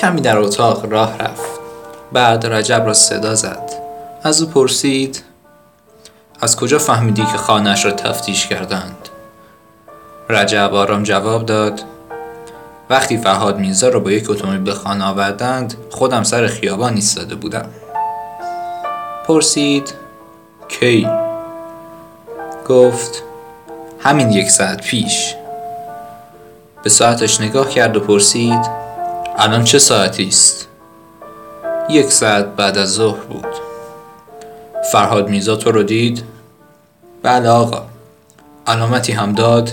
کمی در اتاق راه رفت. بعد رجب را صدا زد. از او پرسید از کجا فهمیدی که خانهش را تفتیش کردند؟ رجب آرام جواب داد وقتی فرهاد میرزا را با یک اتومبیل به خانه آوردند خودم سر خیابان ایستاده بودم. پرسید کی؟ گفت همین یک ساعت پیش. به ساعتش نگاه کرد و پرسید الان چه ساعتی است؟ یک ساعت بعد از ظهر بود. فرهاد میرزا تو رو دید؟ بله آقا. علامتی هم داد؟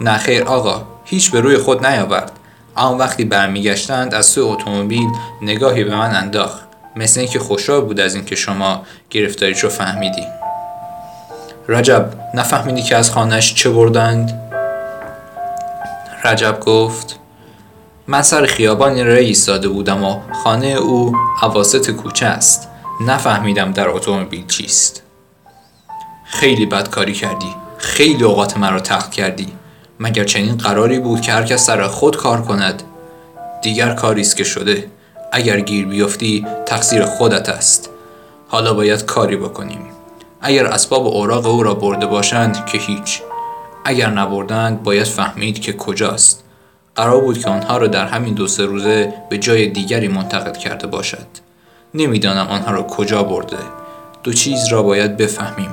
نه خیر آقا هیچ به روی خود نیاورد. اما وقتی برمیگشتند از سوی اتومبیل نگاهی به من انداخت. مثل اینکه خوشحال بود از اینکه شما گرفتاریش رو فهمیدی. رجب نفهمیدی که از خانهش چه بردند؟ رجب گفت من سر خیابانی را ایستاده بودم و خانه او عواست کوچه است. نفهمیدم در اتومبیل چیست. خیلی بدکاری کردی. خیلی اوقات مرا تخت کردی. مگر چنین قراری بود که هرکس سر خود کار کند؟ دیگر کاری است که شده. اگر گیر بیفتی تقصیر خودت است. حالا باید کاری بکنیم. اگر اسباب اوراق او را برده باشند که هیچ. اگر نبردند باید فهمید که کجاست. قرار بود که آنها را در همین دو سه روزه به جای دیگری منتقل کرده باشد. نمی‌دانم آنها را کجا برده. دو چیز را باید بفهمیم.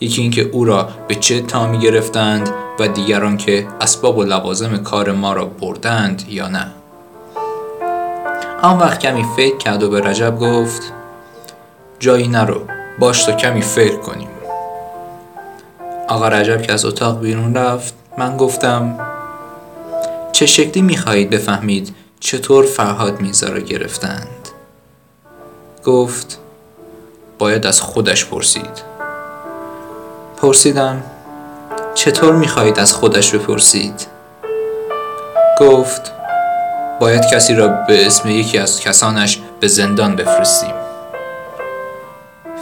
یکی اینکه او را به چه تامی گرفتند و دیگران که اسباب و لوازم کار ما را بردند یا نه. آن وقت کمی فکر کرد و به رجب گفت جایی نرو باش تا کمی فکر کنیم. آقا رجب که از اتاق بیرون رفت من گفتم چه شکلی می‌خواهید بفهمید چطور فرهاد میزا را گرفتند؟ گفت باید از خودش پرسید. پرسیدم چطور می‌خواهید از خودش بپرسید؟ گفت باید کسی را به اسم یکی از کسانش به زندان بفرستیم.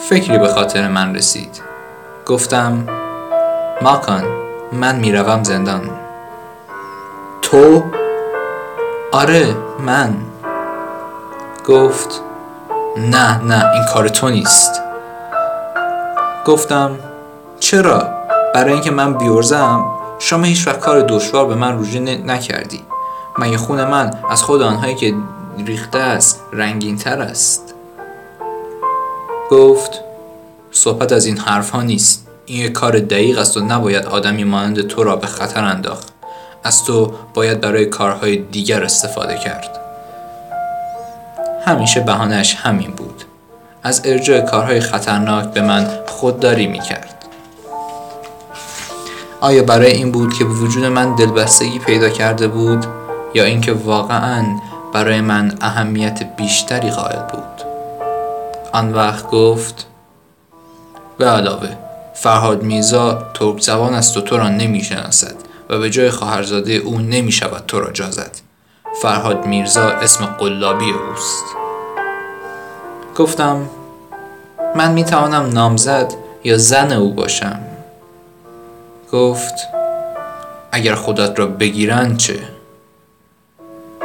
فکری به خاطر من رسید. گفتم ماکان من می‌روم زندان. تو؟ آره من. گفت نه نه این کار تو نیست. گفتم چرا؟ برای اینکه من بیورزم شما هیچ وقت کار دشوار به من روژه نکردی. مگه خون من از خود آنهایی که ریخته است رنگین تر است. گفت صحبت از این حرف ها نیست. این یک کار دقیق است و نباید آدمی مانند تو را به خطر انداخت. از تو باید برای کارهای دیگر استفاده کرد. همیشه بهانهش همین بود. از ارجاع کارهای خطرناک به من خودداری می‌کرد. آیا برای این بود که به وجود من دلبستگی پیدا کرده بود یا اینکه واقعا برای من اهمیت بیشتری قائل بود؟ آن وقت گفت به علاوه فرهاد میزا ترک زبان است و تو را نمی شناسد و به جای خواهرزاده او نمی شود تو را جازد فرهاد میرزا اسم قلابی اوست. گفتم من می توانم نامزد یا زن او باشم. گفت اگر خودت را بگیرند چه؟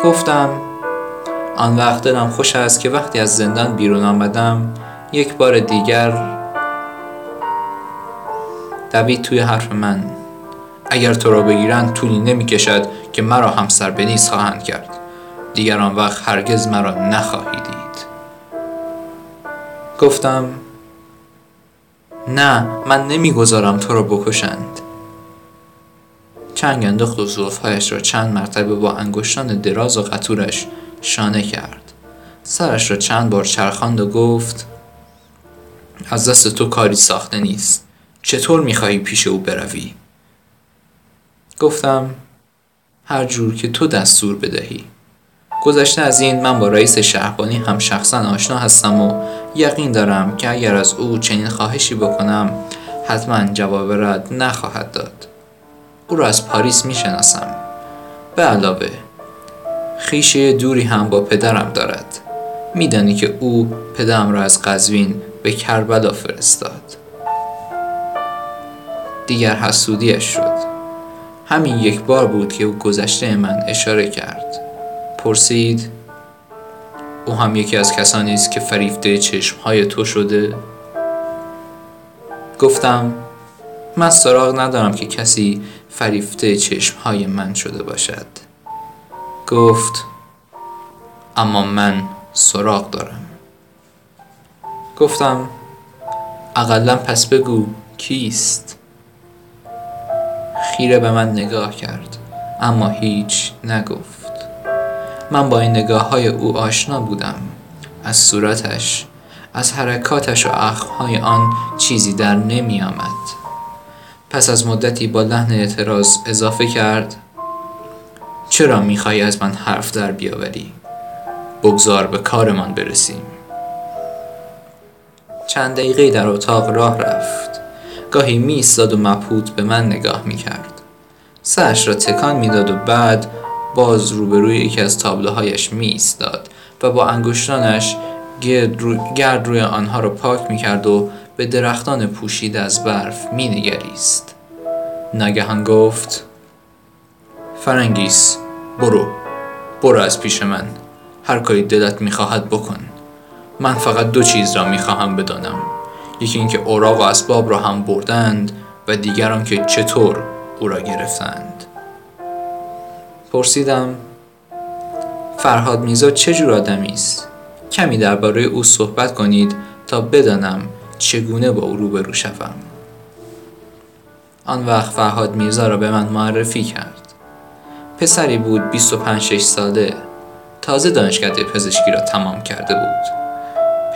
گفتم آن وقت دلم خوش است که وقتی از زندان بیرون آمدم یک بار دیگر دوید توی حرف من. اگر تو را بگیرند طولی نمی کشد که مرا همسر بنیز خواهند کرد. دیگر آن وقت هرگز مرا نخواهی دید. گفتم نه من نمی‌گذارم تو را بکشند. چنگ انداخت و زلفهایش را چند مرتبه با انگشتان دراز و قطورش شانه کرد. سرش را چند بار چرخاند و گفت از دست تو کاری ساخته نیست. چطور می‌خواهی پیش او بروی؟ گفتم هر جور که تو دستور بدهی. گذشته از این من با رئیس شهربانی هم شخصا آشنا هستم و یقین دارم که اگر از او چنین خواهشی بکنم حتما جواب رد نخواهد داد. او را از پاریس می‌شناسم. به علاوه خیشه دوری هم با پدرم دارد. میدانی که او پدرم را از قزوین به کربلا فرستاد. دیگر حسودیش شد. همین یک بار بود که او گذشته من اشاره کرد. پرسید او هم یکی از کسانی است که فریفته چشمهای تو شده؟ گفتم من سراغ ندارم که کسی فریفته چشمهای من شده باشد. گفت اما من سراغ دارم. گفتم اقلا پس بگو کیست؟ خیره به من نگاه کرد اما هیچ نگفت. من با این نگاه های او آشنا بودم. از صورتش از حرکاتش و اخمهای آن چیزی در نمی آمد. پس از مدتی با لحن اعتراض اضافه کرد چرا می‌خوای از من حرف در بیاوری؟ بگذار به کارمان برسیم. چند دقیقه در اتاق راه رفت. گاهی می و مبهوت به من نگاه می کرد سرش را تکان می‌داد و بعد باز روبروی یکی از تابلوهایش می ایستاد و با انگشتانش گرد, روی آنها را پاک می کرد و به درختان پوشیده از برف می نگریست. ناگهان گفت فرنگیس برو. برو از پیش من. هر کاری دلت می‌خواهد بکن. من فقط دو چیز را می‌خواهم بدانم. یکی اینکه اوراق و اسباب را هم بردند و دیگر که چطور او را گرفتند. پرسیدم فرهاد میزا چه جور آدمی است؟ کمی درباره او صحبت کنید تا بدانم چگونه با او روبرو شوم. آن وقت فرهاد میرزا را به من معرفی کرد. پسری بود 25 6 ساله. تازه دانشکده پزشکی را تمام کرده بود.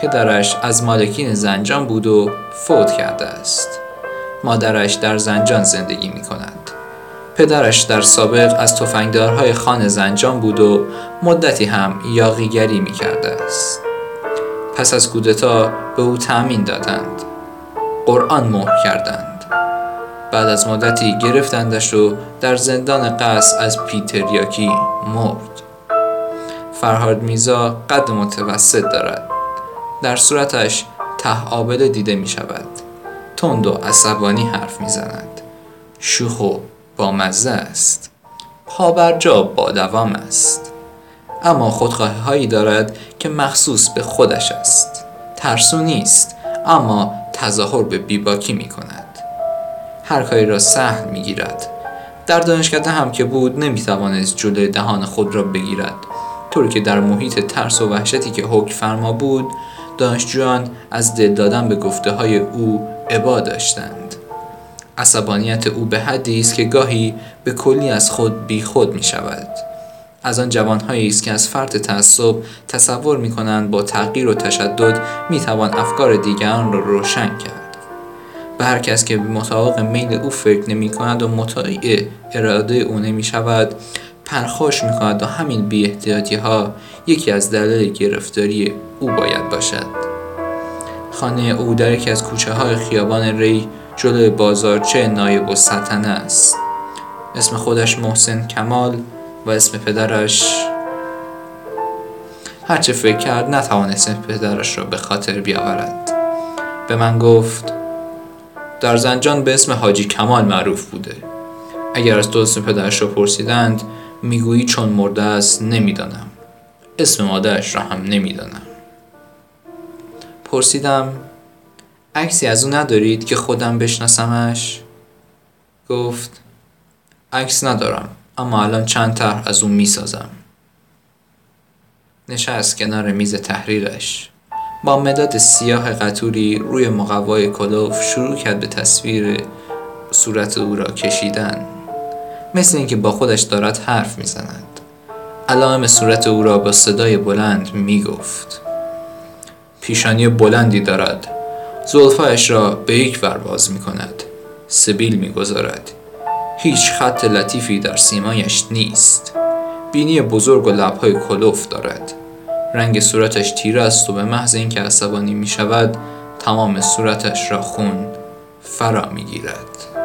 پدرش از مالکین زنجان بود و فوت کرده است. مادرش در زنجان زندگی می کند. پدرش در سابق از تفنگدارهای خان زنجان بود و مدتی هم یاغیگری می کرده است. پس از کودتا به او تأمین دادند. قرآن مهر کردند. بعد از مدتی گرفتندش و در زندان قصر از پیتریاکی مرد. فرهاد میزا قد متوسط دارد. در صورتش ته آبله دیده می شود تند و عصبانی حرف می زند شوخ و مزه است. پابرجا با دوام است. اما خودخواهی هایی دارد که مخصوص به خودش است. ترسو نیست اما تظاهر به بیباکی می کند هر کاری را سهل می گیرد در دانشکده هم که بود نمی توانست جلوی دهان خود را بگیرد. طوری که در محیط ترس و وحشتی که حکم فرما بود دانشجویان از دل دادن به گفته های او عبا داشتند. عصبانیت او به حدی است که گاهی به کلی از خود بی خود می شود از آن جوانهایی است که از فرط تعصب تصور می کنند با تغییر و تشدد می توان افکار دیگران را رو روشن کرد. به هر کس که مطابق میل او فکر نمی کند و مطایع اراده او نمی شود پرخاش می کند و همین بی ها یکی از دلایل گرفتاری او باید باشد. خانه او در یکی از کوچه های خیابان ری جلوی بازارچه نایب و سطنه است. اسم خودش محسن کمال و اسم پدرش هرچه فکر کرد نتوانست اسم پدرش را به خاطر بیاورد. به من گفت در زنجان به اسم حاجی کمال معروف بوده. اگر از اسم پدرش را پرسیدند می‌گویی چون مرده است نمی‌دانم. اسم مادرش را هم نمی‌دانم. پرسیدم عکسی از او ندارید که خودم بشناسمش؟ گفت عکس ندارم اما الان چند طرح از او می‌سازم. نشست کنار میز تحریرش. با مداد سیاه قطوری روی مقوای کلوف شروع کرد به تصویر صورت او را کشیدن. مثل اینکه با خودش دارد حرف می‌زند. علائم صورت او را با صدای بلند می‌گفت. پیشانی بلندی دارد. زلفایش را به یک ور باز می کند سبیل می گذارد هیچ خط لطیفی در سیمایش نیست. بینی بزرگ و لبهای کلوف دارد. رنگ صورتش تیره است و به محض اینکه عصبانی می شود تمام صورتش را خون فرا می گیرد